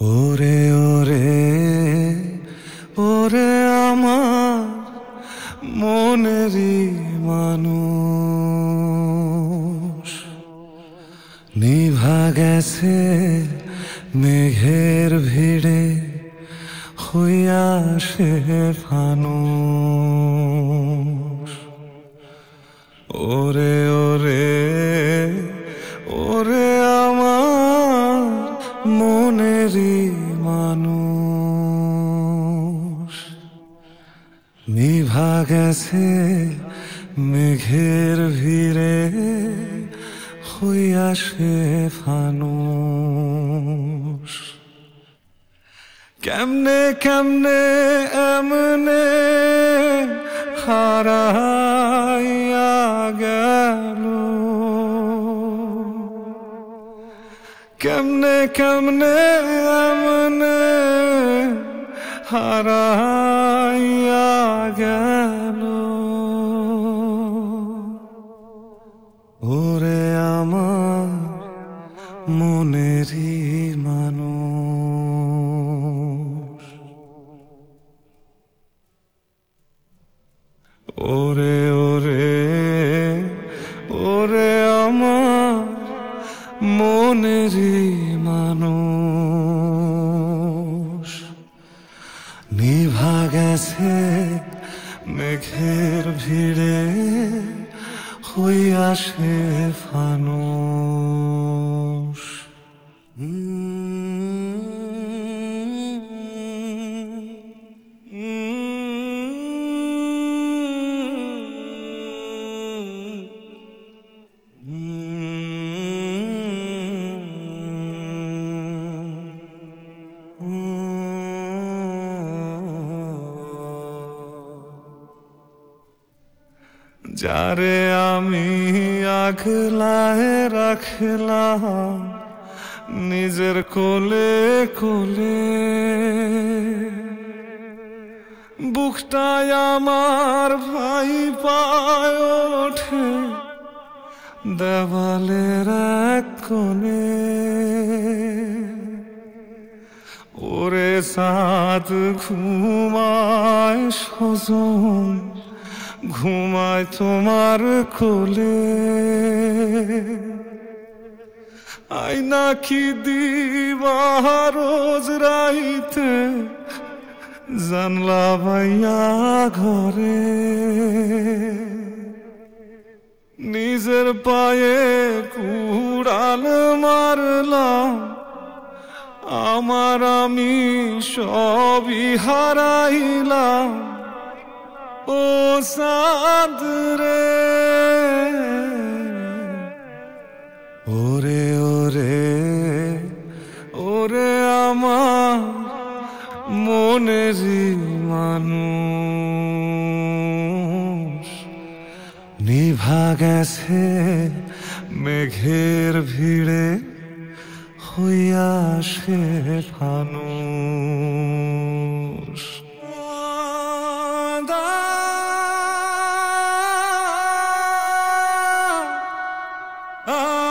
ওরে ওরে ওরে আমার মনেরই মানুষ। নিভা গেছে মেঘের ভিড়ে, হইয়া সে ওরে ওরে ওরে আমার মনেরই মানুষ। নিভা গেছে মেঘের ভিড়ে হইয়া সে ফানুষ। কেমনে কেমনে এমনে হারাইয়া কেমনে কেমনে এমনে হারাইয়া গেল? ওরে আমার মনেরই মানুষ। ওরে মনেরই মানুষ নিভা গেছে মেঘের ভিড়ে হইয়া সে ফানুষ। যারে আমি আগলায় রাখলাম, নিজের কোলে কোলে। বুকটায় আমার ভাই পায় ওঠে দেওয়ালের এক ওরে সাত ঘুমায় সজন ঘুমায় তোমার কোলে। আইনা কি দিবা রোজ রাইতে? জানলা ভাইয়া ঘরে। নিজের পায়ে কুড়াল মারলাম। আমার আমি সবই হারাইলাম। ও সাদ রে ওরে ওরে ওরে আমার মনেরই মানুষ নিভা গেছে মেঘের ভিড়ে হইয়া সে Ah.